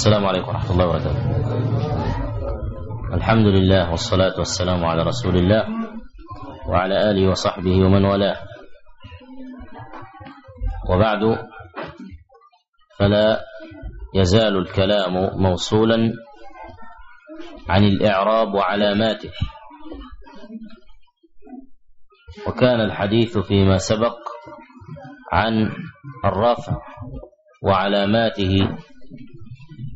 السلام عليكم ورحمة الله وبركاته. الحمد لله والصلاة والسلام على رسول الله وعلى آله وصحبه ومن والاه. وبعد فلا يزال الكلام موصولا عن الإعراب وعلاماته. وكان الحديث فيما سبق عن الرفع وعلاماته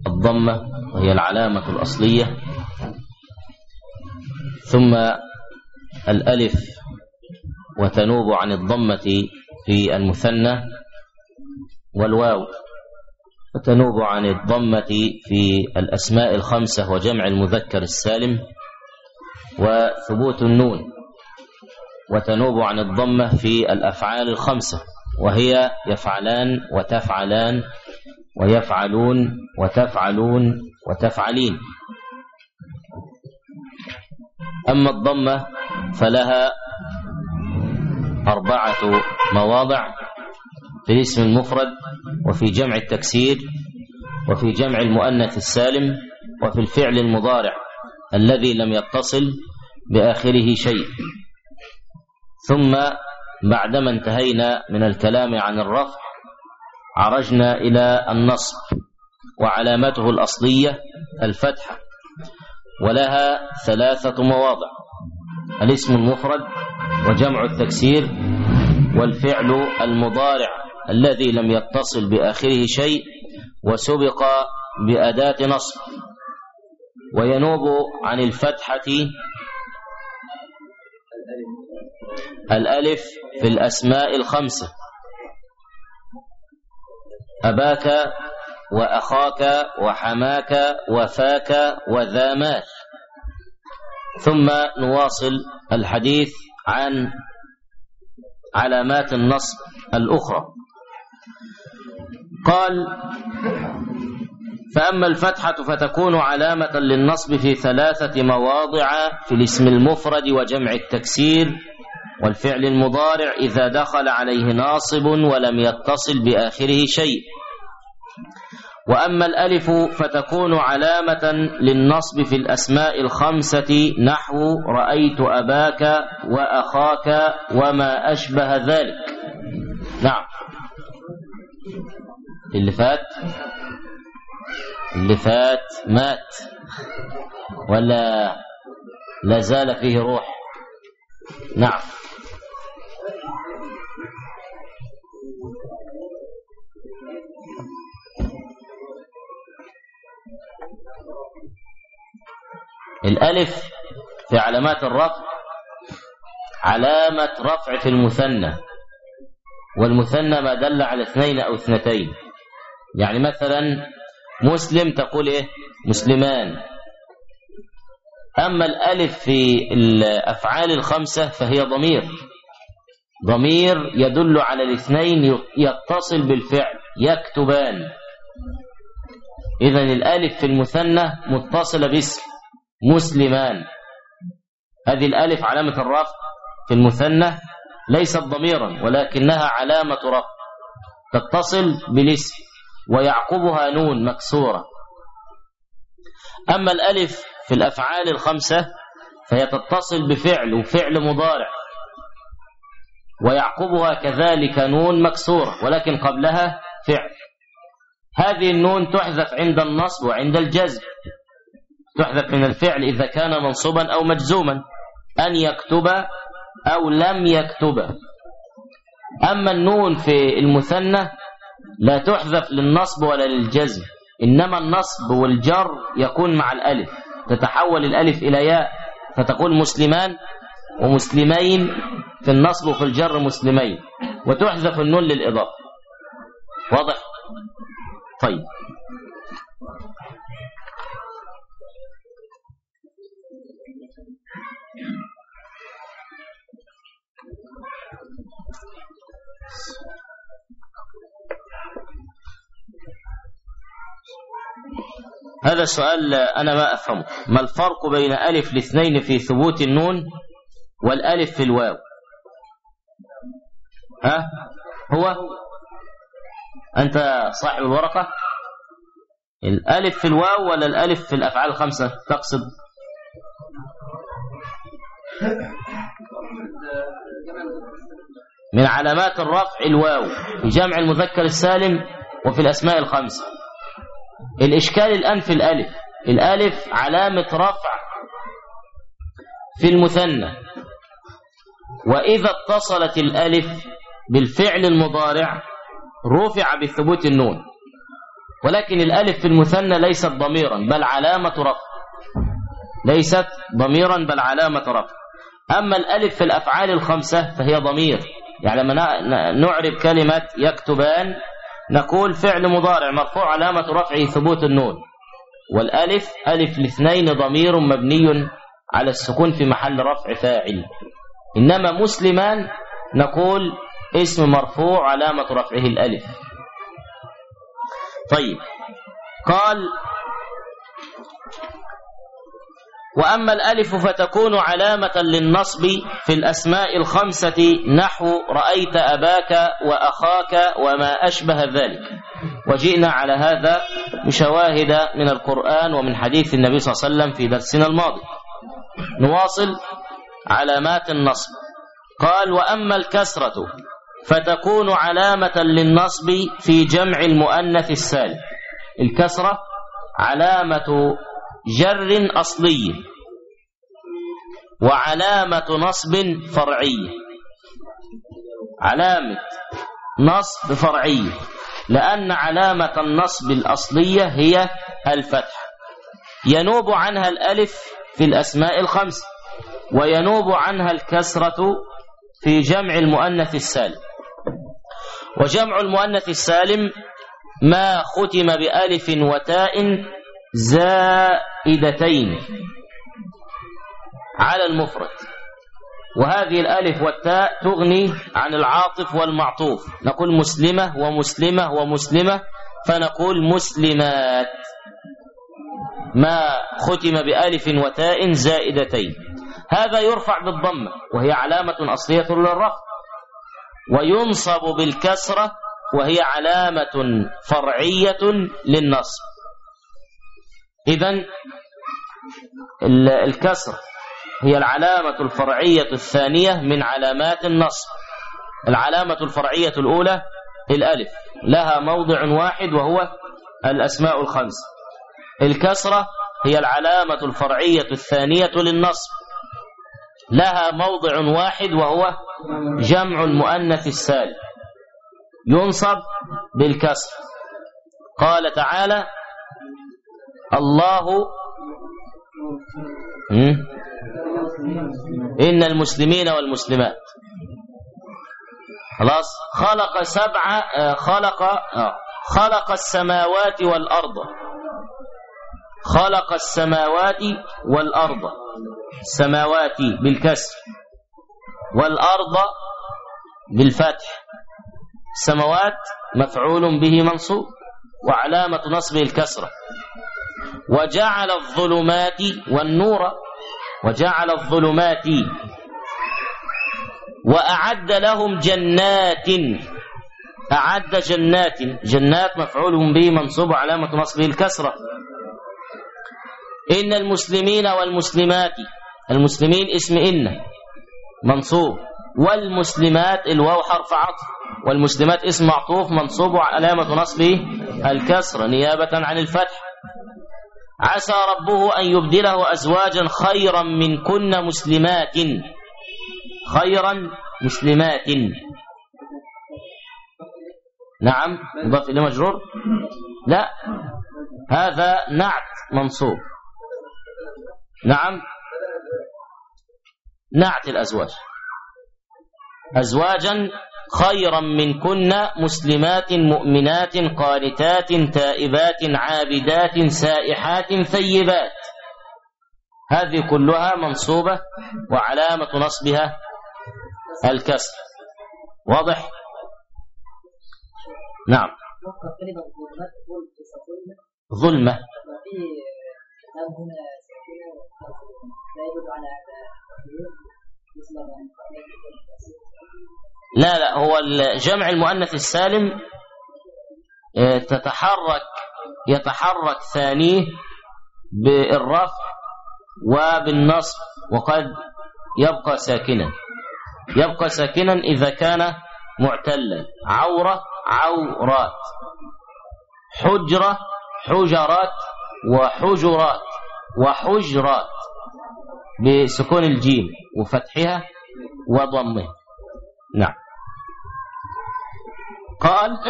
الضمة وهي العلامة الأصلية. ثم الألف وتنوب عن الضمة في المثنى والواو وتنوب عن الضمة في الأسماء الخمسة وجمع المذكر السالم وثبوت النون وتنوب عن الضمة في الأفعال الخمسة وهي يفعلان وتفعلان ويفعلون وتفعلون وتفعلين. أما الضمة فلها أربعة مواضع في الاسم المفرد وفي جمع التكسير وفي جمع المؤنث السالم وفي الفعل المضارع الذي لم يتصل بآخره شيء. ثم بعدما انتهينا من الكلام عن الرفع عرجنا إلى النصب وعلامته الأصلية الفتحة ولها ثلاثة مواضع الاسم المفرد وجمع التكسير والفعل المضارع الذي لم يتصل بآخره شيء وسبق بأداة نصب وينوب عن الفتحة الألف في الأسماء الخمسة. أباك وأخاك وحماك وفاك وذامات. ثم نواصل الحديث عن علامات النصب الأخرى. قال فأما الفتحة فتكون علامة للنصب في ثلاثة مواضع في الاسم المفرد وجمع التكسير والفعل المضارع إذا دخل عليه ناصب ولم يتصل بآخره شيء. وأما الألف فتكون علامة للنصب في الأسماء الخمسة نحو رأيت أباك وأخاك وما أشبه ذلك. نعم. اللي فات؟ اللي فات مات. ولا لا زال فيه روح. نعم. الألف في علامات الرفع علامة رفع في المثنى والمثنى ما دل على اثنين أو اثنتين. يعني مثلا مسلم تقول إيه؟ مسلمان. أما الألف في الأفعال الخمسة فهي ضمير. ضمير يدل على الاثنين يتصل بالفعل يكتبان. إذا الألف في المثنى متصلة باسم مسلمان. هذه الألف علامة الرفع في المثنى ليست ضميرا ولكنها علامة رفع تتصل بالاسم ويعقبها نون مكسورة. أما الألف في الأفعال الخمسة فهي تتصل بفعل وفعل مضارع. ويعقبها كذلك نون مكسورة ولكن قبلها فعل. هذه النون تحذف عند النصب وعند الجزم. تحذف من الفعل إذا كان منصوبا أو مجزوما أن يكتب أو لم يكتب. أما النون في المثنى لا تحذف للنصب ولا للجزم إنما النصب والجر يكون مع الألف. تتحول الألف إلى ياء فتقول مسلمان ومسلمين في النصب وفي الجر مسلمين. وتحذف النون للإضافة. واضح؟ طيب. هذا السؤال أنا ما أفهمه. ما الفرق بين ألف الاثنين في ثبوت النون والألف في الواو. ها؟ هو؟ أنت صاحب الورقة؟ الألف في الواو ولا الألف في الأفعال الخمسة؟ تقصد. من علامات الرفع الواو في جمع المذكر السالم وفي الأسماء الخمسة. الإشكال الآن في الألف. الألف علامة رفع في المثنى. وإذا اتصلت الألف بالفعل المضارع رفع بثبوت النون. ولكن الألف في المثنى ليست ضميرا بل علامة رفع. ليست ضميرا بل علامة رفع. أما الألف في الأفعال الخمسة فهي ضمير. يعني لما نعرب كلمة يكتبان نقول فعل مضارع مرفوع علامة رفعه ثبوت النون. والألف ألف الاثنين ضمير مبني على السكون في محل رفع فاعل. إنما مسلمان نقول اسم مرفوع علامة رفعه الألف. طيب. قال وأما الألف فتكون علامة للنصب في الأسماء الخمسة نحو رأيت أباك وأخاك وما أشبه ذلك. وجئنا على هذا بشواهد من القرآن ومن حديث النبي صلى الله عليه وسلم في درسنا الماضي. نواصل. علامات النصب. قال وأما الكسرة فتكون علامة للنصب في جمع المؤنث السالم الكسرة علامة جر أصلي وعلامة نصب فرعي. علامة نصب فرعي لأن علامة النصب الأصلية هي الفتح. ينوب عنها الألف في الأسماء الخمس. وينوب عنها الكسرة في جمع المؤنث السالم. وجمع المؤنث السالم ما ختم بألف وتاء زائدتين على المفرد. وهذه الألف والتاء تغني عن العاطف والمعطوف. نقول مسلمة ومسلمة ومسلمة فنقول مسلمات. ما ختم بألف وتاء زائدتين. هذا يرفع بالضمة وهي علامة أصلية للرفع. وينصب بالكسرة وهي علامة فرعية للنصب. إذن الكسر هي العلامة الفرعية الثانية من علامات النصب. العلامة الفرعية الأولى الألف. لها موضع واحد وهو الأسماء الخمس. الكسرة هي العلامة الفرعية الثانية للنصب. لها موضع واحد وهو جمع المؤنث السالم ينصب بالكسر. قال تعالى الله إن المسلمين والمسلمات. خلاص؟ خلق سبع آه، خلق خلق السماوات والأرض. خلق السماوات والأرض. السماوات بالكسر والأرض بالفتح. السماوات مفعول به منصوب وعلامة نصبه الكسرة. وجعل الظلمات والنور وجعل الظلمات وأعد لهم جنات أعد جنات جنات مفعول به منصوب علامة نصبه الكسرة. إن المسلمين والمسلمات المسلمين اسم إن منصوب. والمسلمات الواو حرف عطف. والمسلمات اسم معطوف منصوب علامة نصبه الكسر نيابة عن الفتح. عسى ربه أن يبدله أزواجا خيرا من كن مسلمات. خيرا مسلمات. نعم مضاف إلى مجرور؟ لا هذا نعت منصوب. نعم نعت الأزواج. أزواجا خيرا من كن مسلمات مؤمنات قانتات تائبات عابدات سائحات ثيبات. هذه كلها منصوبة وعلامة نصبها الكسر واضح؟ نعم. ظلمة. لا لا هو جمع المؤنث السالم آه، تتحرك يتحرك ثانية بالرفع وبالنصب وقد يبقى ساكنا. يبقى ساكنا إذا كان معتلا. عورة عورات. حجرة حجرات وحجرات وحجرات. بسكون الجيم وفتحها وضمها. نعم. قال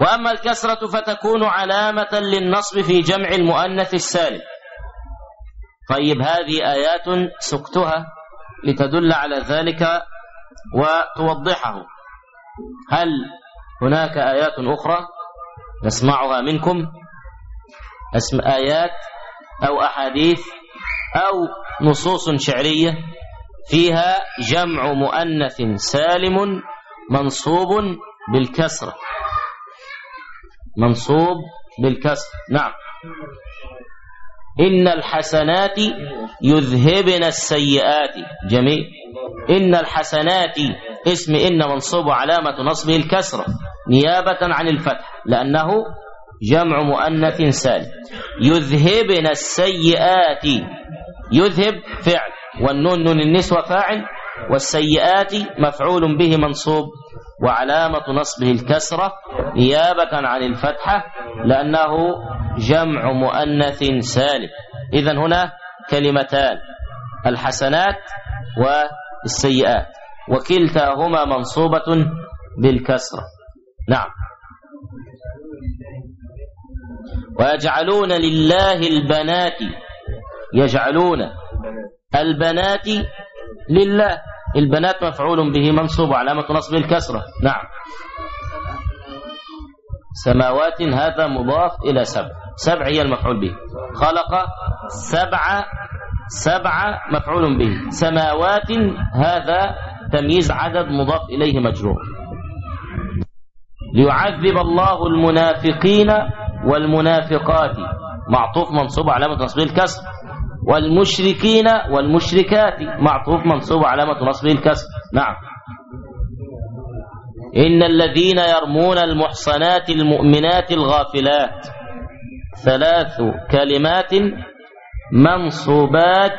وأما الكسرة فتكون علامة للنصب في جمع المؤنث السالم. طيب هذه آيات سكتها لتدل على ذلك وتوضحه. هل هناك آيات أخرى نسمعها منكم؟ اسم آيات أو أحاديث أو نصوص شعرية فيها جمع مؤنث سالم منصوب بالكسرة منصوب بالكسر. نعم. إن الحسنات يذهبن السيئات. جميل. إن الحسنات اسم إن منصوب علامة نصبه الكسرة نيابة عن الفتح لأنه جمع مؤنث سالم يذهبن السيئات. يذهب فعل. والنون نون النسوة فاعل والسيئات مفعول به منصوب. وعلامة نصبه الكسرة. نيابة عن الفتحة. لأنه جمع مؤنث سالم إذا هنا كلمتان. الحسنات والسيئات. وكلتاهما منصوبة بالكسرة. نعم. ويجعلون لله البنات يجعلون البنات لله. البنات مفعول به منصوب علامة نصب الكسرة. نعم. سماوات هذا مضاف إلى سبع. سبع هي المفعول به. خلق سبع سبع مفعول به. سماوات هذا تمييز عدد مضاف إليه مجرور. ليعذب الله المنافقين والمنافقات. معطوف منصوب علامة نصب الكسر والمشركين والمشركات معطوف منصوب علامة نصبه الكسر نعم. إن الذين يرمون المحصنات المؤمنات الغافلات. ثلاث كلمات منصوبات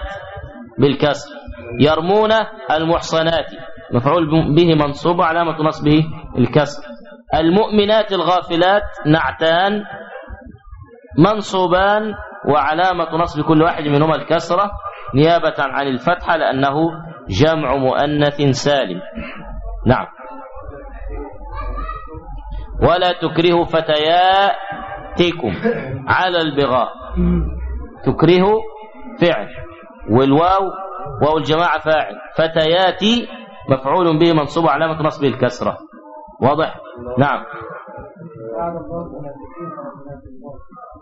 بالكسر يرمون المحصنات. مفعول به منصوب علامة نصبه الكسر المؤمنات الغافلات نعتان منصوبان وعلامة نصب كل واحد منهما الكسرة نيابة عن الفتحة لأنه جمع مؤنث سالم. نعم. ولا تكره فتياتكم على البغاء. تكره فعل. والواو واو الجماعة فاعل. فتياتي مفعول به منصوب علامة نصبه الكسرة. واضح؟ نعم.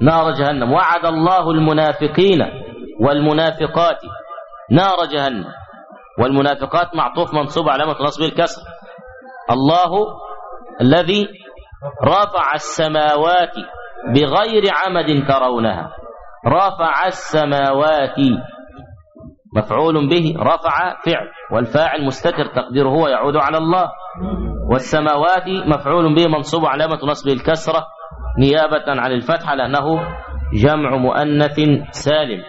نار جهنم. وعد الله المنافقين والمنافقات. نار جهنم. والمنافقات معطوف منصوب علامة نصب الكسر. الله الذي رفع السماوات بغير عمد ترونها رفع السماوات مفعول به رفع فعل والفاعل مستتر تقديره هو يعود على الله. والسماوات مفعول به منصوب علامة نصب الكسرة نيابة عن الفتحة لأنه جمع مؤنث سالم.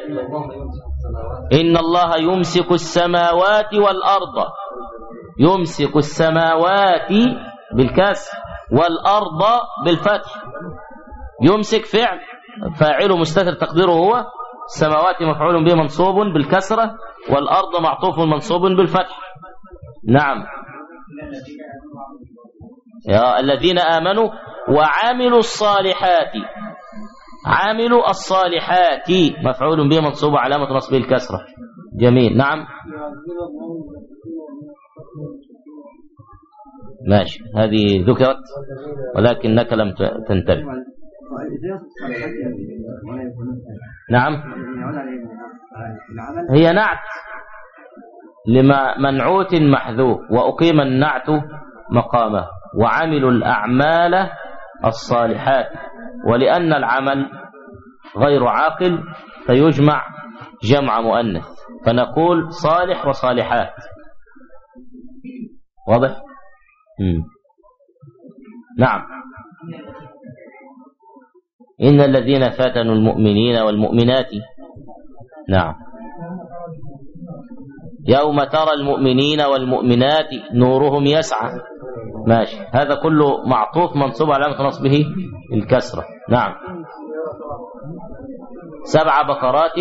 إن الله يمسك السماوات والأرض يمسك السماوات بالكسر والأرض بالفتح. يمسك فعل فاعله مستتر تقديره هو السماوات مفعول به منصوب بالكسرة والأرض معطوف منصوب بالفتح. نعم. يا الذين آمنوا وعملوا الصالحات عاملوا الصالحات. مفعول به منصوب علامة نصبه الكسرة. جميل. نعم. ماشي. هذه ذكرت ولكنك لم تنتبه. نعم. هي نعت لما منعوت محذوف وأقيم النعت مقامه وعملوا الأعمال الصالحات ولأن العمل غير عاقل فيجمع جمع مؤنث فنقول صالح وصالحات. واضح. نعم. إن الذين فتنوا المؤمنين والمؤمنات نعم. يوم ترى المؤمنين والمؤمنات نورهم يسعى. ماشي. هذا كله معطوف منصوب على علامة نصبه الكسرة. نعم. سبع بقرات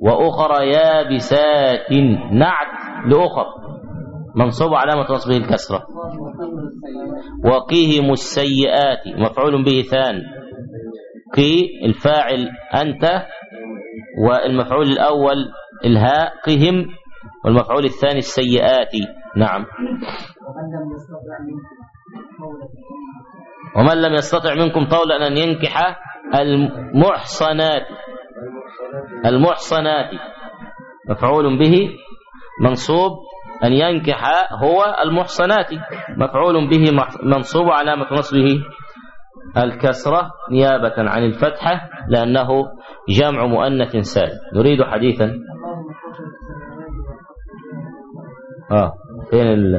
وأخرى يابسات. نعت لأخر. منصوب علامة نصبه الكسرة. وقيهم السيئات مفعول به ثان. قي الفاعل أنت والمفعول الأول الهاء قهم والمفعول الثاني السيئات. نعم. ومن لم يستطع منكم طولا أن ينكح المحصنات. المحصنات. مفعول به منصوب أن ينكح هو المحصنات. مفعول به منصوب علامة نصبه الكسرة نيابة عن الفتحة لأنه جمع مؤنث سالم نريد حديثا. آه فين ال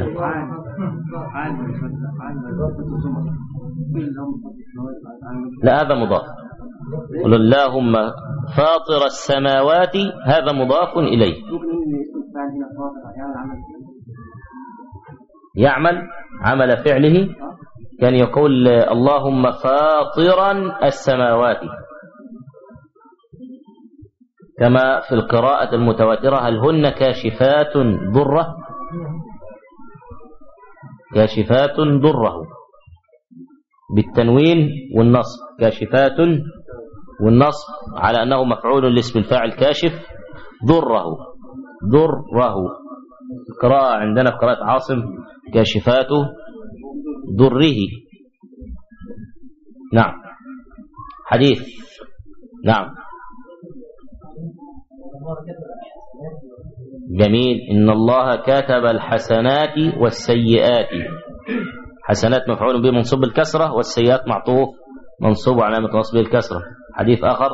لا هذا مضاف. قل اللهم فاطر السماوات هذا مضاف إليه. يعمل عمل فعله كان يقول اللهم فاطرا السماوات. كما في القراءة المتواترة هل هن كاشفات ضرة؟ كاشفات ضرة. بالتنوين والنصب. كاشفات والنصب على أنه مفعول لاسم الفاعل كاشف ضره. ضره القراءة عندنا في قراءة عاصم كاشفات ضره نعم حديث نعم جميل إن الله كتب الحسنات والسيئات حسنات مفعول به منصوب بالكسرة والسيئات معطوف منصوب علامة نصبه الكسرة حديث آخر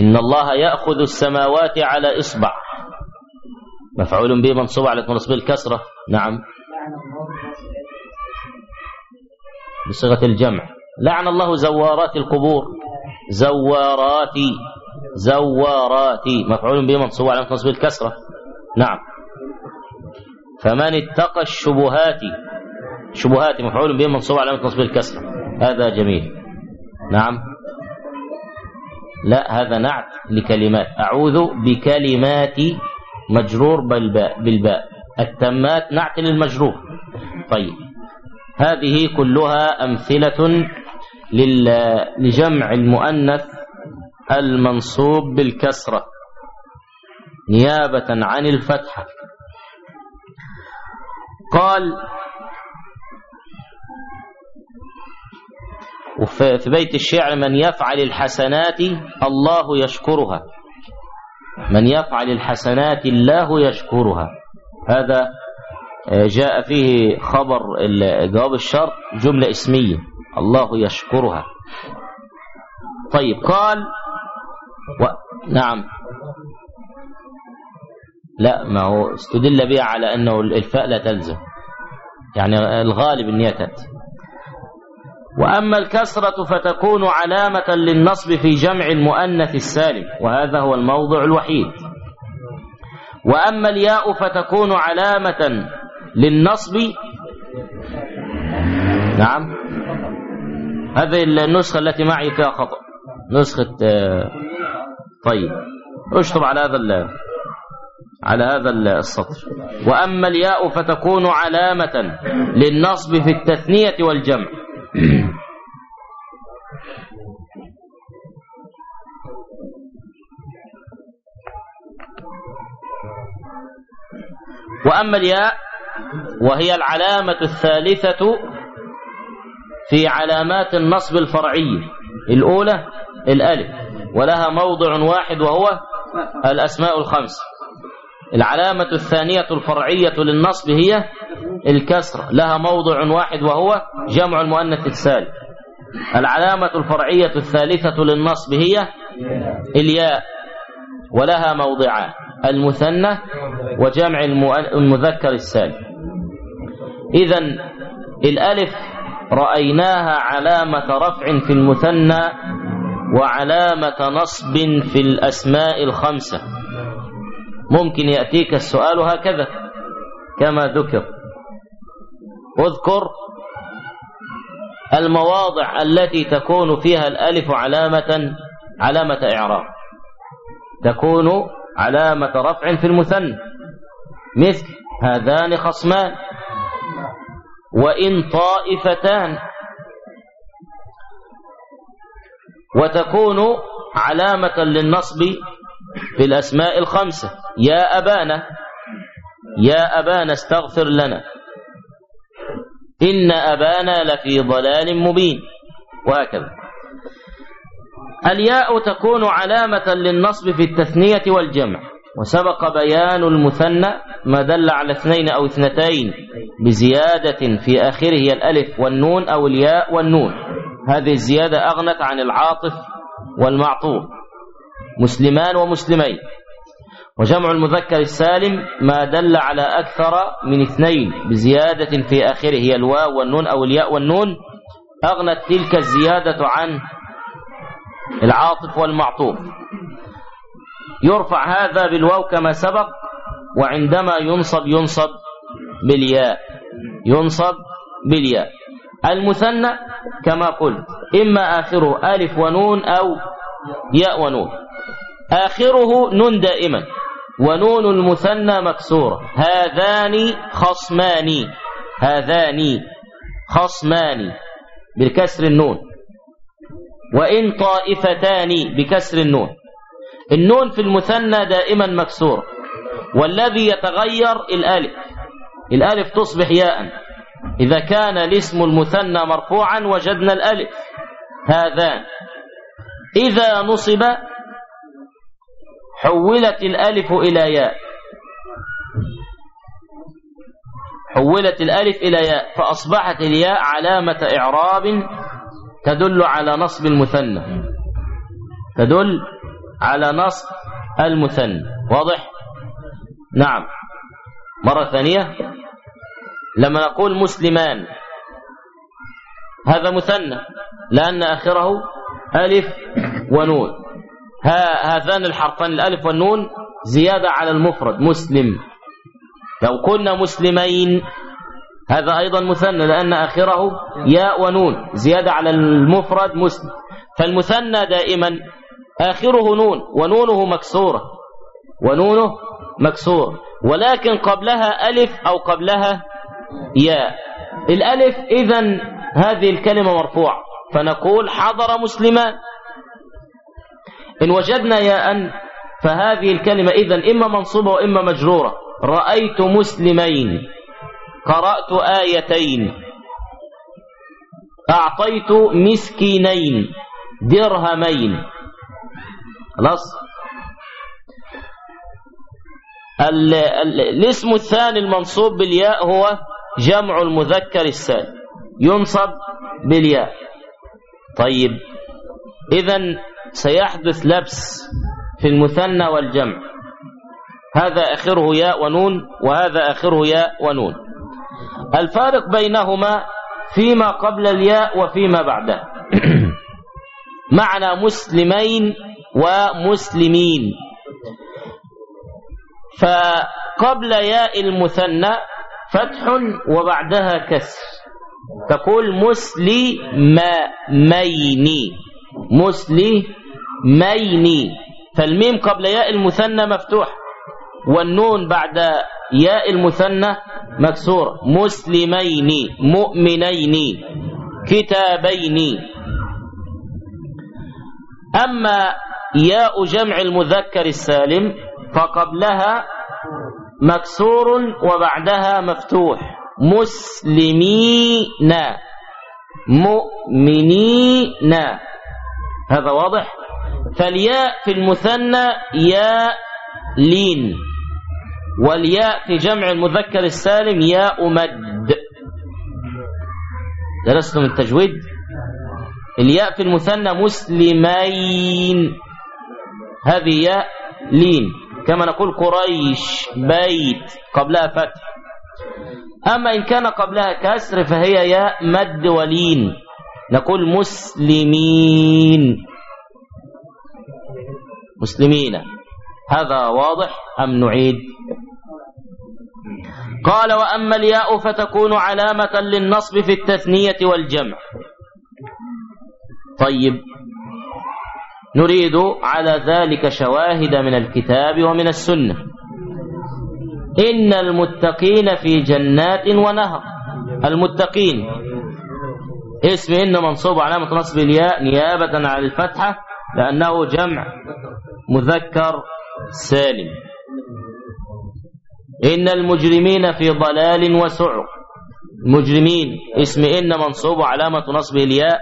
إن الله يأخذ السماوات على إصبع. مفعول به منصوب على نصبه الكسرة. نعم. بصيغة الجمع. لعن الله زوارات القبور. زوارات. زوارات. مفعول به منصوب على نصب الكسرة. نعم. فمن اتقى الشبهات. شبهات. مفعول به منصوب على نصب الكسرة. هذا جميل. نعم. لا هذا نعت لكلمات. أعوذ بكلمات مجرور بالباء بالباء. التمات نعت للمجرور. طيب. هذه كلها أمثلة لجمع المؤنث المنصوب بالكسرة. نيابة عن الفتحة. قال وفي بيت الشعر من يفعل الحسنات الله يشكرها. من يفعل الحسنات الله يشكرها. هذا جاء فيه خبر جواب الشرط جملة اسمية الله يشكرها. طيب قال و... نعم. لا ما هو استدل بها على أنه الفاء لا تلزم. يعني الغالب أن تأتي. وأما الكسرة فتكون علامة للنصب في جمع المؤنث السالم وهذا هو الموضع الوحيد. وأما الياء فتكون علامة للنصب. نعم. هذه النسخة التي معي فيها خطأ. نسخة طيب. اشطب على هذا على هذا السطر. وأما الياء فتكون علامة للنصب في التثنية والجمع. وأما الياء وهي العلامة الثالثة في علامات النصب الفرعية الأولى الألف ولها موضع واحد وهو الأسماء الخمس. العلامة الثانية الفرعية للنصب هي الكسرة. لها موضع واحد وهو جمع المؤنث السالم العلامة الفرعية الثالثة للنصب هي الياء ولها موضعان المثنى وجمع المذكر السالم إذا الألف رأيناها علامة رفع في المثنى وعلامة نصب في الأسماء الخمسة. ممكن يأتيك السؤال هكذا. كما ذكر. اذكر المواضع التي تكون فيها الألف علامة علامة إعراب. تكون علامة رفع في المثنى. مثل هذان خصمان. وإن طائفتان. وتكون علامة للنصب في الأسماء الخمسة. يا أبانا يا أبانا استغفر لنا. إن أبانا لفي ضلال مبين. وهكذا. الياء تكون علامة للنصب في التثنية والجمع. وسبق بيان المثنى ما دل على اثنين أو اثنتين بزيادة في آخره الألف والنون أو الياء والنون. هذه الزيادة أغنت عن العاطف والمعطوف. مسلمان ومسلمين. وجمع المذكر السالم ما دل على أكثر من اثنين بزيادة في آخره هي الواو والنون أو الياء والنون. أغنت تلك الزيادة عن العاطف والمعطوف. يرفع هذا بالواو كما سبق وعندما ينصب ينصب بالياء. ينصب بالياء. المثنى كما قلت إما آخره ألف ونون أو ياء ونون. آخره نون دائما ونون المثنى مكسورة. هذان خصمان هذان خصمان بالكسر النون. وإن طائفتان بكسر النون. النون في المثنى دائما مكسورة. والذي يتغير الألف. الألف تصبح ياء. إذا كان الاسم المثنى مرفوعا وجدنا الألف. هذان. إذا نصب حولت الألف إلى ياء. حولت الألف إلى ياء فأصبحت الياء علامة إعراب تدل على نصب المثنى. تدل على نصب المثنى. واضح؟ نعم. مرة ثانية. لما نقول مسلمان هذا مثنى لأن آخره ألف ونون. هذان الحرفان الألف والنون زيادة على المفرد مسلم. لو كنا مسلمين هذا أيضا مثنى لأن آخره ياء ونون زيادة على المفرد مسلم. فالمثنى دائما آخره نون ونونه مكسورة ونونه مكسور ولكن قبلها ألف أو قبلها ياء. الألف إذن هذه الكلمة مرفوعة. فنقول حضر مسلمان. إن وجدنا ياء فهذه الكلمة إذن إما منصوبة وإما مجرورة. رأيت مسلمين قرأت آيتين. أعطيت مسكينين درهمين. خلاص؟ الاسم الثاني المنصوب بالياء هو جمع المذكر السالم. ينصب بالياء. طيب إذا سيحدث لبس في المثنى والجمع. هذا آخره ياء ونون وهذا آخره ياء ونون. الفارق بينهما فيما قبل الياء وفيما بعده. معنى مسلمين ومسلمين. فقبل ياء المثنى فتح وبعدها كسر. تقول مسلمين. مسلمين. فالميم قبل ياء المثنى مفتوح والنون بعد ياء المثنى مكسور مسلمين مؤمنين كتابين. أما ياء جمع المذكر السالم فقبلها مكسور وبعدها مفتوح. مسلمين مؤمنين. هذا واضح؟ فالياء في المثنى ياء لين والياء في جمع المذكر السالم ياء مد. درستم التجويد؟ الياء في المثنى مسلمين. هذه ياء لين. كما نقول قريش بيت قبلها فتح. أما إن كان قبلها كسر فهي ياء مد ولين. نقول مسلمين. مسلمين. هذا واضح أم نعيد؟ قال وأما الياء فتكون علامة للنصب في التثنية والجمع. طيب. نريد على ذلك شواهد من الكتاب ومن السنة. إن المتقين في جنات ونهر. المتقين. اسم إن منصوب علامة نصب الياء نيابة عن الفتحة لأنه جمع مذكر سالم. إن المجرمين في ضلال وسعر. مجرمين اسم إن منصوب علامة نصب الياء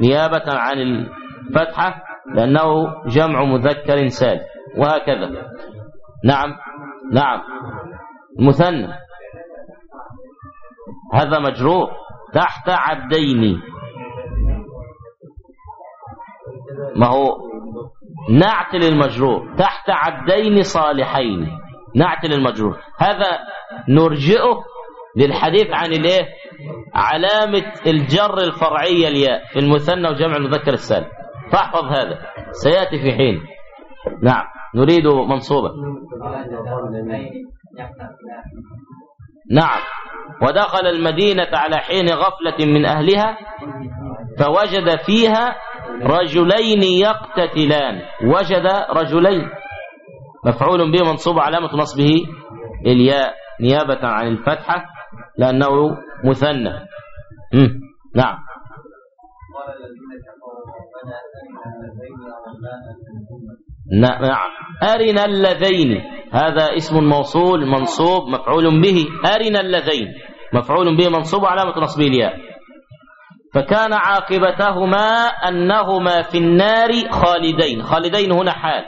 نيابة عن الفتحة لأنه جمع مذكر سالم. وهكذا. نعم نعم. مثنى. هذا مجرور. تحت عبدين. ما هو؟ نعت للمجرور تحت عبدين صالحين. نعت للمجرور هذا نرجئه للحديث عن الإيه؟ علامة الجر الفرعية الياء في المثنى وجمع المذكر السالم. فاحفظ هذا. سيأتي في حين. نعم. نريد منصوبا نعم. ودخل المدينة على حين غفلة من أهلها فوجد فيها رجلين يقتتلان. وجد رجلين. مفعول به منصوب علامة نصبه الياء نيابة عن الفتحة لأنه مثنى. نعم. نعم. أرنا اللذين. هذا اسم موصول منصوب مفعول به. أرنا اللذين. مفعول به منصوب علامة نصبه الياء. فكان عاقبتهما أنهما في النار خالدين. خالدين هنا حال.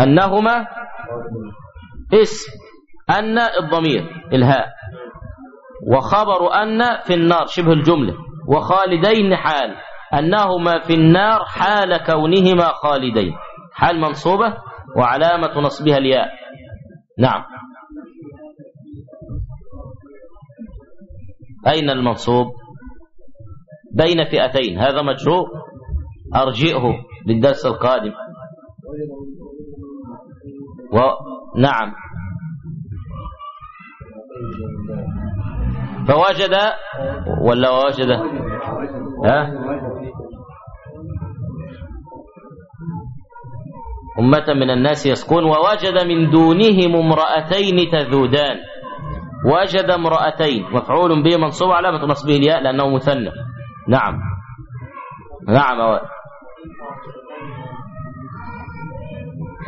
أنهما اسم. أن الضمير الهاء. وخبر أن في النار شبه الجملة. وخالدين حال. أنهما في النار حال كونهما خالدين. حال منصوبة وعلامة نصبها الياء. نعم. أين المنصوب؟ بين فئتين. هذا مجروء أرجئه للدرس القادم. ونعم فوجد ولا وجد؟ ها؟ أمة من الناس يسكون ووجد من دونهم امرأتين تذودان. وجد امرأتين مفعول به منصوب علامة نصبه الياء لأنه مثنى. نعم. نعم. أولا.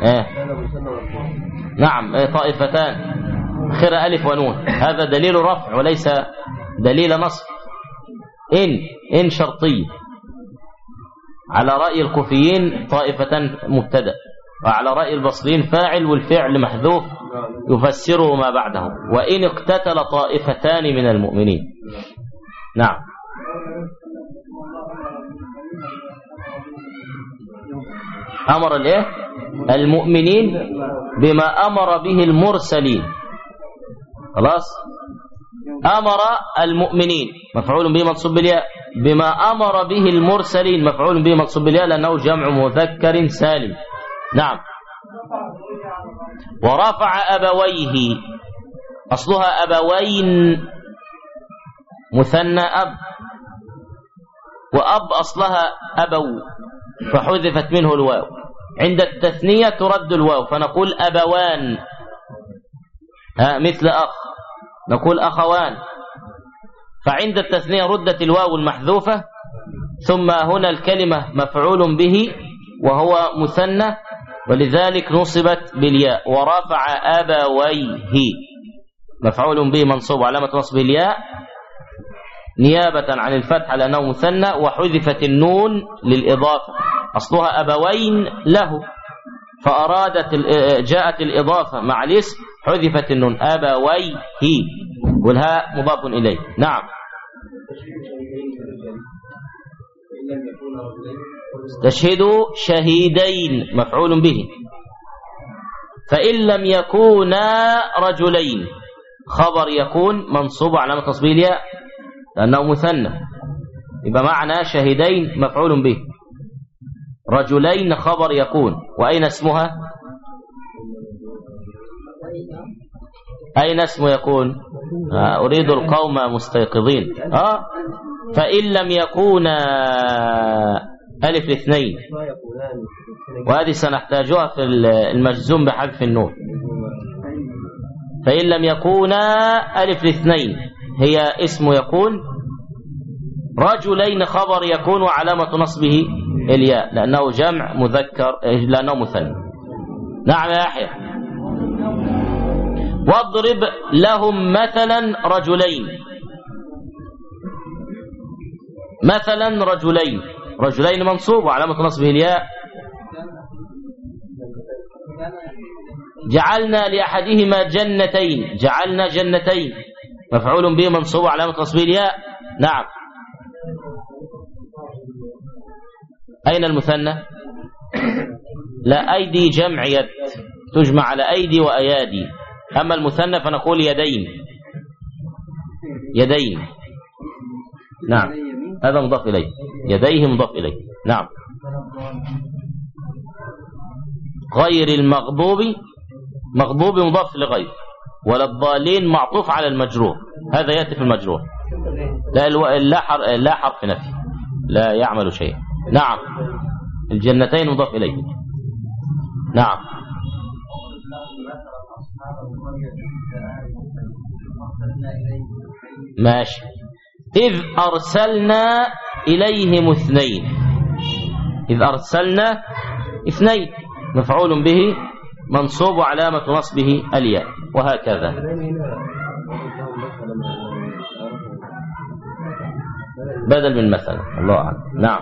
إيه. نعم. إيه طائفتان. خير ألف ونون. هذا دليل رفع وليس دليل نصب. إن إن شرطية على رأي الكوفيين طائفتان مبتدأ. وعلى رأي البصريين فاعل والفعل محذوف يفسره ما بعده. وإن اقتتل طائفتان من المؤمنين. نعم. أمر الإيه؟ المؤمنين بما أمر به المرسلين. خلاص؟ أمر المؤمنين. مفعول به منصوب بالياء. بما أمر به المرسلين. مفعول به منصوب بالياء لأنه جمع مذكر سالم. نعم. ورفع أبويه. أصلها أبوين. مثنى أب. وأب أصلها أبو. فحذفت منه الواو. عند التثنية ترد الواو. فنقول أبوان. ها مثل أخ. نقول أخوان. فعند التثنية ردت الواو المحذوفة. ثم هنا الكلمة مفعول به وهو مثنى. ولذلك نصبت بالياء ورفع أبويه. مفعول به منصوب علامة نصب الياء نيابة عن الفتح لأنه مثنى وحذفت النون للإضافة. أصلها أبوين له. فأرادت جاءت الإضافة مع الاسم حذفت النون. أبويه. والهاء مضاف إليه. نعم. استشهدوا شهيدين مفعول به. فإن لم يكونا رجلين. خبر يكون منصوب على تصبيه الياء لأنه مثنى. يبقى معنى شهدين مفعول به. رجلين خبر يكون. وأين اسمها؟ أين اسم يكون؟ آه أريد القوم مستيقظين. آه فإن لم يكون ألف اثنين. وهذه سنحتاجها في المجزوم بحذف النون. فإن لم يكونا ألف الاثنين هي اسم يكون رجلين خبر يكون وعلامة نصبه الياء لأنه جمع مذكر لأنه مثنى. نعم يا يحيى. واضرب لهم مثلا رجلين. مثلا رجلين. رجلين منصوب وعلامة نصبه الياء. جعلنا لأحدهما جنتين. جعلنا جنتين. مفعول به منصوب علامة نصبه الياء. نعم. أين المثنى؟ لا أيدي جمع يد تجمع على أيدي وأيادي. أما المثنى فنقول يدين. يدين. نعم. هذا مضاف إليه. يديه مضاف إليه. نعم. غير المغضوب مغضوب مضاف لغير. ولا الضالين معطوف على المجروح هذا يأتي في المجروح لا ألو... لا, حر... لا حرف نفي. لا يعمل شيئا. نعم. الجنتين مضاف إليه. نعم. ماشي. إذ أرسلنا إليهم اثنين. إذ أرسلنا اثنين. مفعول به منصوب علامة نصبه الياء. وهكذا. بدل من مثلا. الله أعلم. نعم.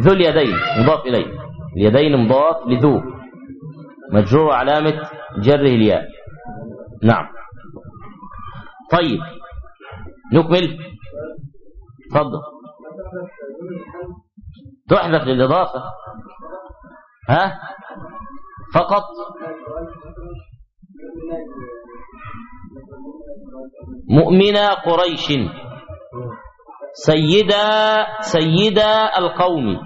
ذو اليدين. مضاف إليه. اليدين مضاف لذو. مجرور علامة جره الياء. نعم. طيب. نكمل؟ تفضل تحذف للإضافة. ها؟ فقط. مؤمنا قريش. سيدا سيدا القوم.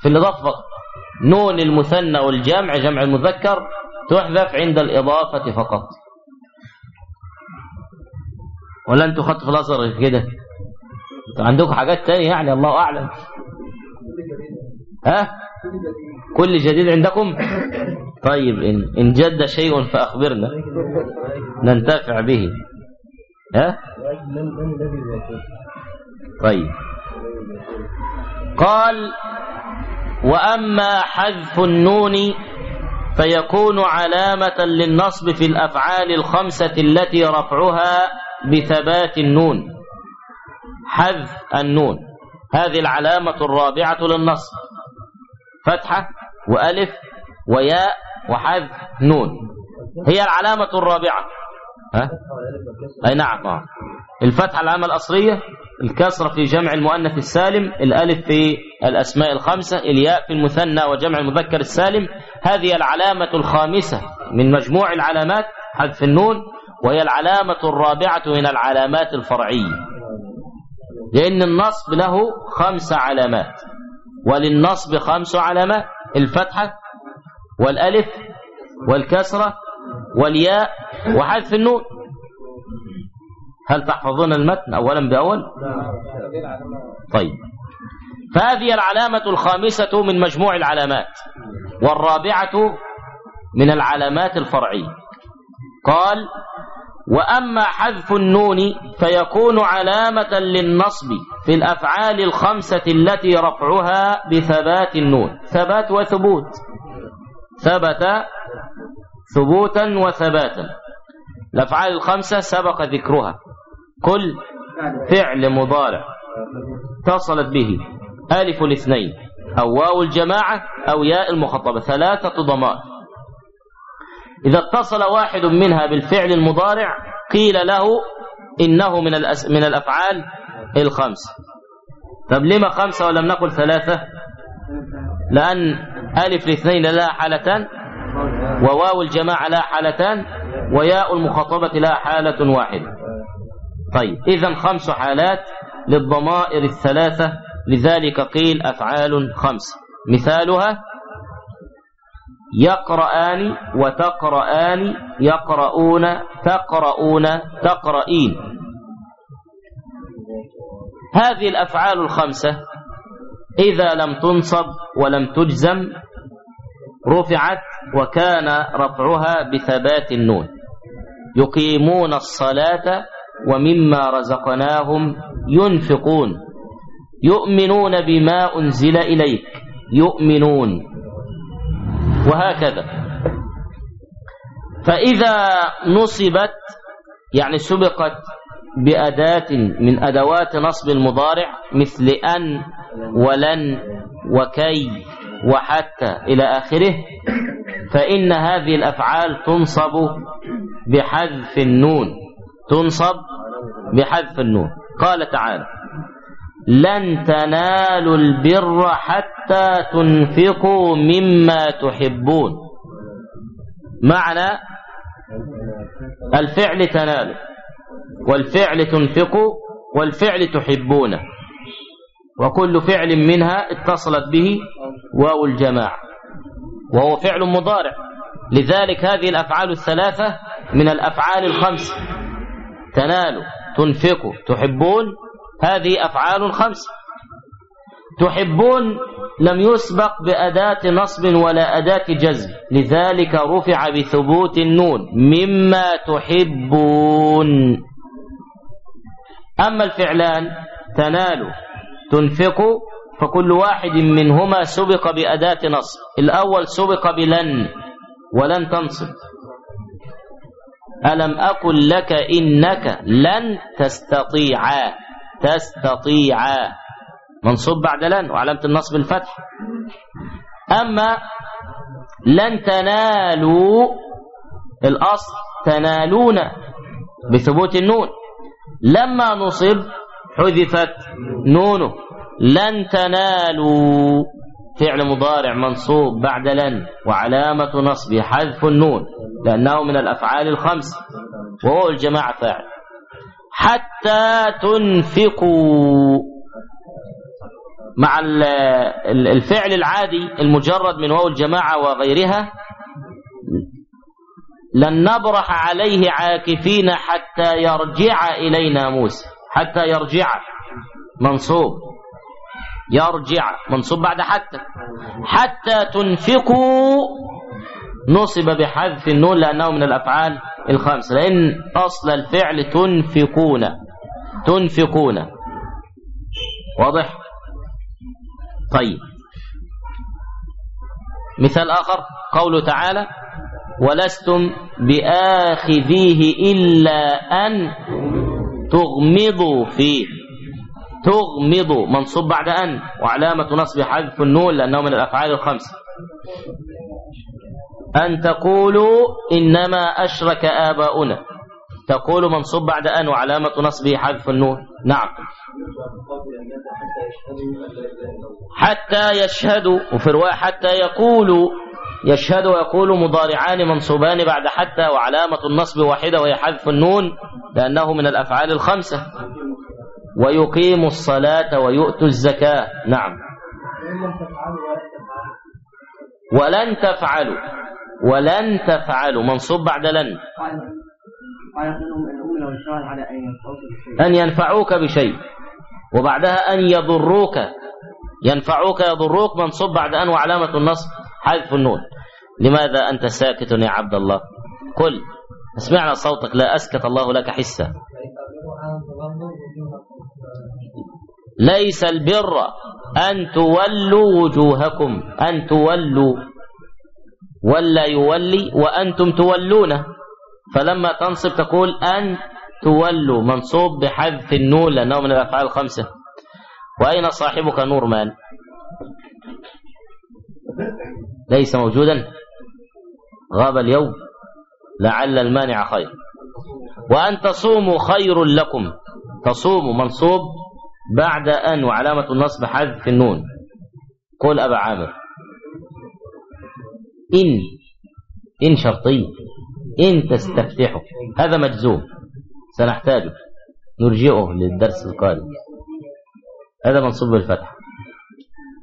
في الإضافة فقط. نون المثنى والجمع جمع المذكر تحذف عند الإضافة فقط. ولا أنتوا خدتوا الأزهر كده؟ عندكم حاجات تانية يعني الله أعلم. ها؟ كل جديد عندكم؟ طيب إن, إن جد شيء فأخبرنا. ننتفع به. ها؟ طيب. قال وأما حذف النون فيكون علامة للنصب في الأفعال الخمسة التي رفعها بثبات النون. حذف النون. هذه العلامة الرابعة للنصب فتحة وألف وياء وحذف نون. هي العلامة الرابعة. ها؟ أي نعم. آه. الفتحة العلامة الأصلية الكسرة في جمع المؤنث السالم الألف في الأسماء الخمسة الياء في المثنى وجمع المذكر السالم. هذه العلامة الخامسة من مجموع العلامات حذف النون. وهي العلامة الرابعة من العلامات الفرعية. لأن النصب له خمس علامات. وللنصب خمس علامات. الفتحة والألف والكسرة والياء وحذف النون. هل تحفظون المتن أولا بأول؟ طيب. فهذه العلامة الخامسة من مجموع العلامات. والرابعة من العلامات الفرعية. قال وأما حذف النون فيكون علامة للنصب في الأفعال الخمسة التي رفعها بثبات النون. ثبات وثبوت. ثبت ثبوتا وثباتا. الأفعال الخمسة سبق ذكرها. كل فعل مضارع اتصلت به. ألف الاثنين. أو واو الجماعة أو ياء المخطبة. ثلاثة ضمائر إذا اتصل واحد منها بالفعل المضارع قيل له إنه من, من الأفعال الخمسة طب لما خمسة ولم نقل ثلاثة؟ لأن ألف الاثنين لها حالتان وواو الجماعة لها حالتان وياء المخاطبة لها حالة واحدة. طيب إذا خمس حالات للضمائر الثلاثة لذلك قيل أفعال خمس. مثالها يقرآن وتقرآن يقرؤون تقرؤون تقرئين. هذه الأفعال الخمسة إذا لم تنصب ولم تجزم رفعت وكان رفعها بثبات النون. يقيمون الصلاة ومما رزقناهم ينفقون. يؤمنون بما أنزل إليك. يؤمنون. وهكذا. فإذا نصبت يعني سبقت بأداة من أدوات نصب المضارع مثل أن ولن وكي وحتى إلى آخره فإن هذه الأفعال تنصب بحذف النون. تنصب بحذف النون. قال تعالى لن تنالوا البر حتى تنفقوا مما تحبون. معنى الفعل تنالوا والفعل تنفقوا والفعل تحبونه وكل فعل منها اتصلت به واو الجماعة وهو فعل مضارع. لذلك هذه الأفعال الثلاثة من الأفعال الخمس. تنالوا تنفقوا تحبون هذه أفعال خمس. تحبون لم يسبق بأداة نصب ولا أداة جزم. لذلك رفع بثبوت النون. مما تحبون. أما الفعلان تنالوا تنفقوا فكل واحد منهما سبق بأداة نصب. الأول سبق بلن ولن تنصب. ألم أقل لك إنك لن تستطيعا. تستطيعا منصوب بعد لن وعلامة النصب الفتح. أما لن تنالوا الأصل تنالون بثبوت النون. لما نصب حذفت نونه. لن تنالوا فعل مضارع منصوب بعد لن وعلامة نصبه حذف النون لأنه من الأفعال الخمس. وهو الجماعة فاعل. حتى تنفقوا. مع الفعل العادي المجرد من واو الجماعة وغيرها لن نبرح عليه عاكفين حتى يرجع إلينا موسى. حتى يرجع. منصوب. يرجع. منصوب بعد حتى. حتى تنفقوا نصب بحذف النون لأنه من الأفعال الخمس لأن أصل الفعل تنفقون. تنفقون. واضح؟ طيب. مثال آخر. قوله تعالى ولستم بآخذيه إلا أن تغمضوا فيه. تغمض منصوب بعد أن. وعلامة نصب حذف النون لأنه من الأفعال الخمسة. أن تقولوا إنما أشرك آباؤنا. تقول منصوب بعد أن وعلامة نصبه حذف النون. نعم. حتى يشهدوا وفي رواية حتى يقولوا يشهد ويقول مضارعان منصوبان بعد حتى وعلامة النصب واحدة وهي حذف النون لأنه من الأفعال الخمسة. ويقيم الصلاة ويؤتوا الزكاة. نعم. ولن تفعلوا. ولن تفعلوا. منصوب بعد لن. أن ينفعوك بشيء. وبعدها أن يضروك. ينفعوك يضروك. منصوب بعد أن وعلامة النصب حذف النون. لماذا أنت ساكت يا عبد الله؟ قل. اسمعنا صوتك. لا أسكت الله لك حسا. ليس البر أن تولوا وجوهكم أن تولوا. ولا يولي وأنتم تولون. فلما تنصب تقول أن تولوا. منصوب بحذف النون لأنه من الأفعال الخمسة. وأين صاحبك نورمان ليس موجودا. غاب اليوم. لعل المانع خير. وأن تصوموا خير لكم. تصوموا منصوب بعد أن وعلامة النصب حذف النون. قل أبا عامر. إن إن شرطية إن تستفتحه هذا مجزوم. سنحتاجه. نرجئه للدرس القادم. هذا منصوب بالفتح.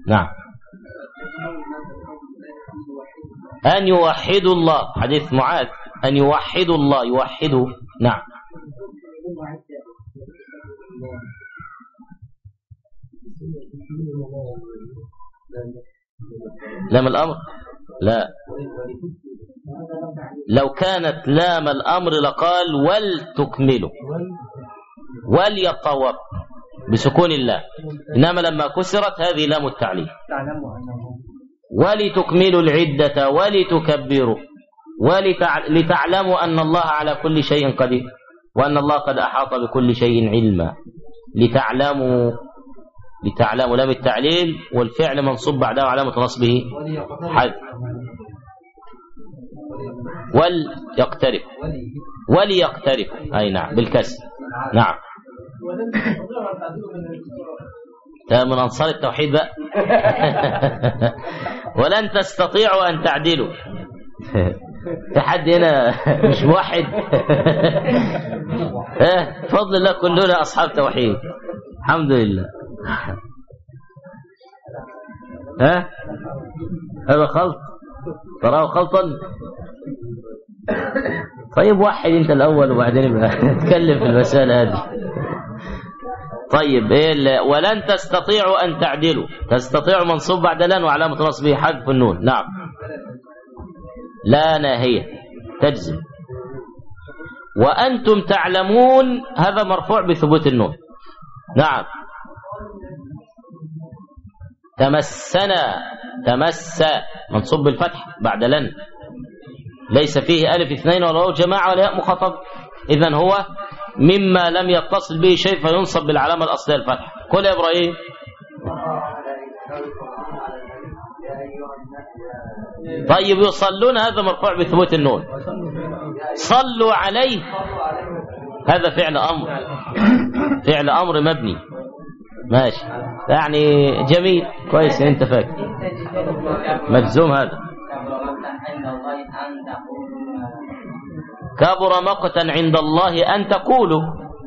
نعم. أن يوحدوا الله. حديث معاذ. أن يوحدوا الله. يوحدوا. نعم. لام الأمر؟ لا. لو كانت لام الأمر لقال ولتكملوا وليطوف بسكون الله. إنما لما كسرت هذه لام التعليم ولتكملوا العدة ولتكبروا. ولتعلموا أن الله على كل شيء قدير. وأن الله قد أحاط بكل شيء علما. لتعلموا لتعلموا لام التعليل والفعل منصوب بعده علامة نصبه حذف وليقترب وليقترب أي نعم بالكسر. نعم. من أنصار التوحيد بقى. ولن تستطيعوا أن تعدلوا. في حد هنا مش موحد؟ فضل الله كلنا أصحاب توحيد. الحمد لله. ها؟ هذا خلط. تراه خلطا؟ طيب وحد أنت الأول وبعدين نتكلم في المسألة هذه. طيب إيه ولن تستطيعوا أن تعدلوا تستطيعوا منصوب بعد لن وعلامة نصبه حذف النون. نعم. لا ناهية. تجزم. وأنتم تعلمون هذا مرفوع بثبوت النون. نعم. تمسنا تمس منصوب بالفتح بعد لن. ليس فيه ألف اثنين ولا واو. جماعة ولا ياء مخاطب. إذا هو مما لم يتصل به شيء فينصب بالعلامة الأصلية الفتح قل يا إبراهيم. طيب يصلون هذا مرفوع بثبوت النون. صلوا عليه. هذا فعل أمر. فعل أمر مبني. ماشي. يعني جميل كويس انت فاكر مجزوم هذا. كبر مقتا عند الله أن تقولوا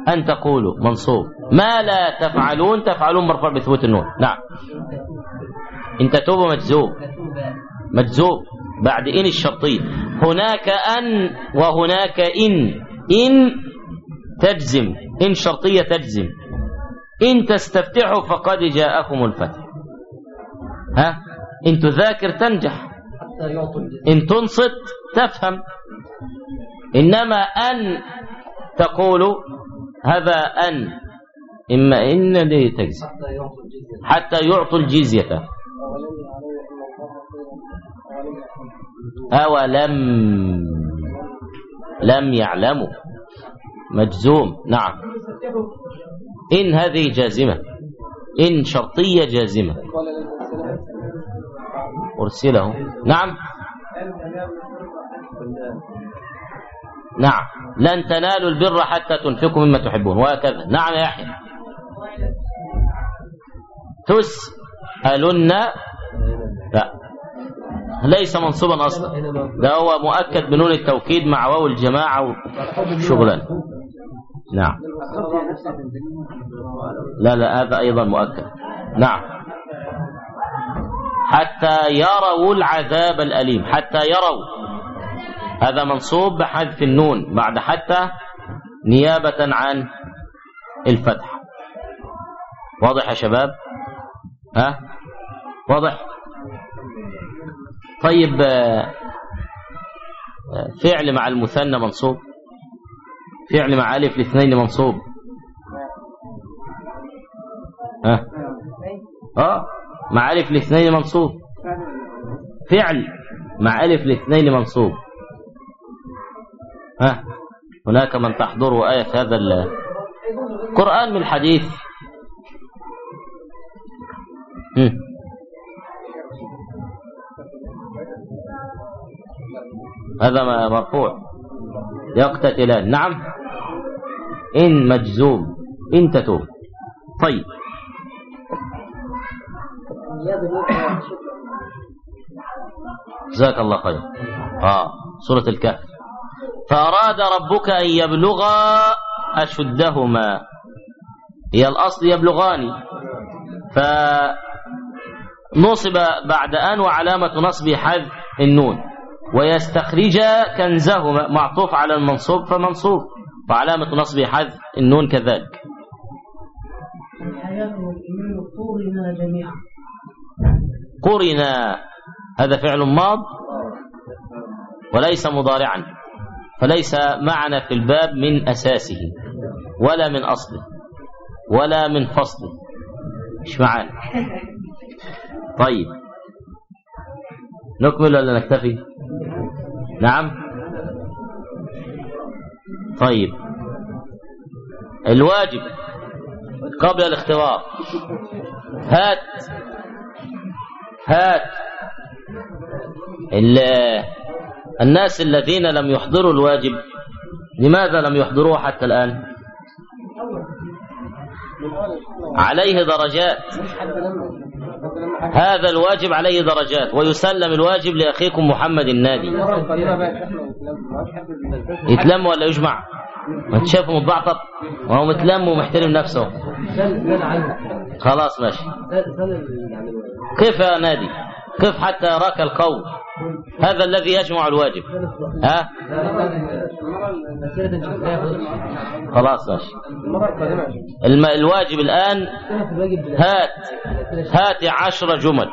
أن تقولوا. منصوب. ما لا تفعلون تفعلون مرفوع بثبوت النون. نعم. إن تتوبوا مجزوب مجزوب بعد إن الشرطية هناك أن وهناك إن. إن تجزم. إن شرطية تجزم. إن تستفتحوا فقد جاءكم الفتح. ها؟ إن تذاكر تنجح. إن تنصت تفهم. إنما أن تقول هذا أن إما إن دي تجزي حتى يعطوا الجزية. أولم لم يعلموا. مجزوم. نعم. إن هذه جازمة. إن شرطية جازمة. أرسله. نعم. نعم. لن تنالوا البر حتى تنفقوا مما تحبون. وهكذا. نعم يا يحيى تسألن. لا. ليس منصوبا أصلا. ده هو مؤكد بنون التوكيد مع واو الجماعة وشغلان نعم. لا لا هذا أيضا مؤكد. نعم. حتى يروا العذاب الأليم حتى يروا. هذا منصوب بحذف النون بعد حتى نيابة عن الفتح. واضح يا شباب؟ ها؟ واضح؟ طيب فعل مع المثنى منصوب؟ فعل مع ألف الاثنين منصوب. ها؟ آه. مع ألف الاثنين منصوب. فعل. مع ألف الاثنين منصوب. ها؟ هناك من تحضره آية هذا القرآن من الحديث. هذا مرفوع. يقتتلان. نعم. إن مجزوم إن تتوب. طيب. جزاك الله خير. آه سورة الكهف. فأراد ربك أن يبلغا أشدهما. هي الأصل يبلغان. فنصب بعد أن وعلامة نصب حذف النون. ويستخرج كنزهما معطوف على المنصوب فمنصوب. وعلامة نصب حذف النون كذلك. قرنا هذا فعل ماض وليس مضارعا فليس معنا في الباب من أساسه ولا من أصله ولا من فصله. مش معانا؟ طيب. نكمل ولا نكتفي؟ نعم. طيب. الواجب قبل الاختبار. هات. هات. ال- الناس الذين لم يحضروا الواجب لماذا لم يحضروه حتى الآن؟ عليه درجات. هذا الواجب عليه درجات. ويسلم الواجب لأخيكم محمد النادي. يتلم ولا يجمع؟ ما انت شايفه متبعطط وهو متلم ومحترم نفسه. خلاص ماشي. كيف يا نادي؟ كيف حتى يراك القوم؟ هذا الذي يجمع الواجب. ها؟ خلاص ماشي. الواجب الآن هات هات عشر جمل.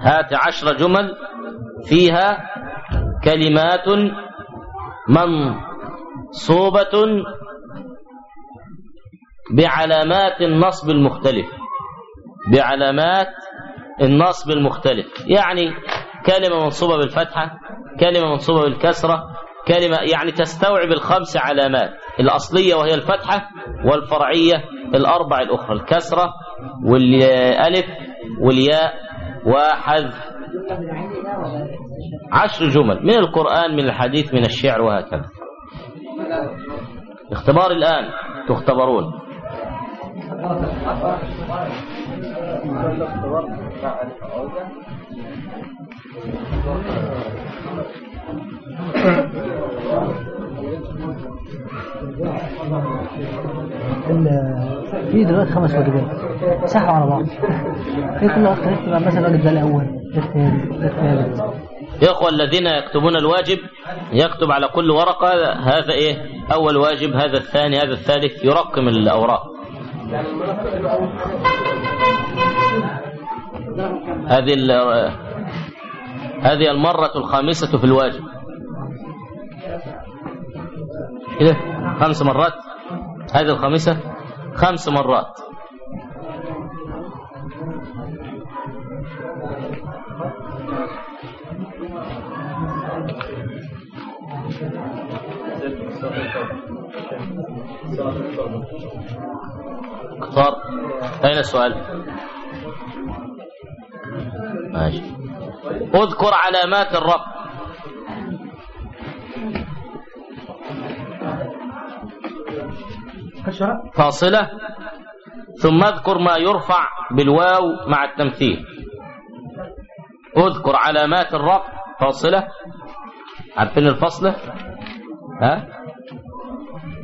هات عشر جمل فيها كلمات منصوبة بعلامات النصب المختلف. بعلامات النصب المختلف. يعني كلمة منصوبة بالفتحة كلمة منصوبة بالكسرة كلمة يعني تستوعب الخمس علامات الأصلية وهي الفتحة والفرعية الأربع الأخرى الكسرة والألف والياء وحذف. عشر جمل من القرآن من الحديث من الشعر وهكذا. اختبار الآن تختبرون. في دلوقتي خمس واجبات صح على بعض. في كل وقت يكتب مثلا الواجب ده الأول ده الثاني ده الثالث. يا أخوة الذين يكتبون الواجب يكتب على كل ورقة هذا إيه؟ أول واجب هذا الثاني هذا الثالث يرقم الأوراق. هذه هذه المرة الخامسة في الواجب. كده خمس مرات؟ هذه الخامسة؟ خمس مرات. اختار. أين السؤال؟ ماشي. اذكر علامات الرفع فاصلة. ثم اذكر ما يرفع بالواو مع التمثيل. اذكر علامات الرفع فاصلة. عارفين الفصلة ها؟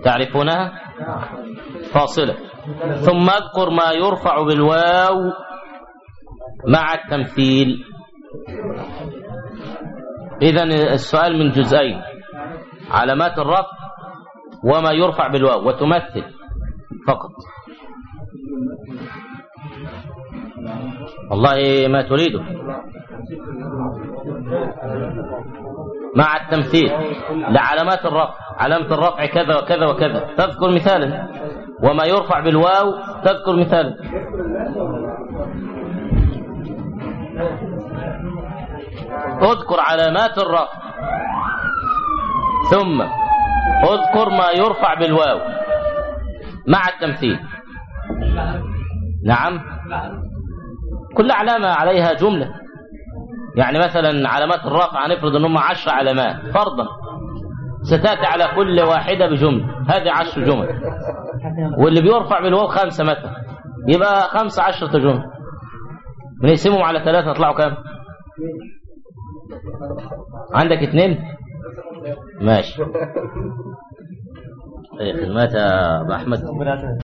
تعرفونها؟ فاصلة. ثم اذكر ما يرفع بالواو مع التمثيل. إذا السؤال من جزئين. علامات الرفع وما يرفع بالواو وتمثل فقط. والله ما تريده. مع التمثيل. لعلامات الرفع. علامة الرفع كذا وكذا وكذا. تذكر مثالا. وما يرفع بالواو تذكر مثالا. اذكر علامات الرفع ثم اذكر ما يرفع بالواو مع التمثيل. نعم. كل علامة عليها جملة. يعني مثلا علامات الرفع هنفرض انهم عشر علامات فرضا. ستأتي على كل واحدة بجملة. هذه عشر جمل. واللي بيرفع بالواو خمسة مثلا. يبقى خمسة عشرة جمل. بنقسمهم على ثلاثة يطلعوا كام؟ عندك اثنين ماشي. خدمات يا أبو أحمد.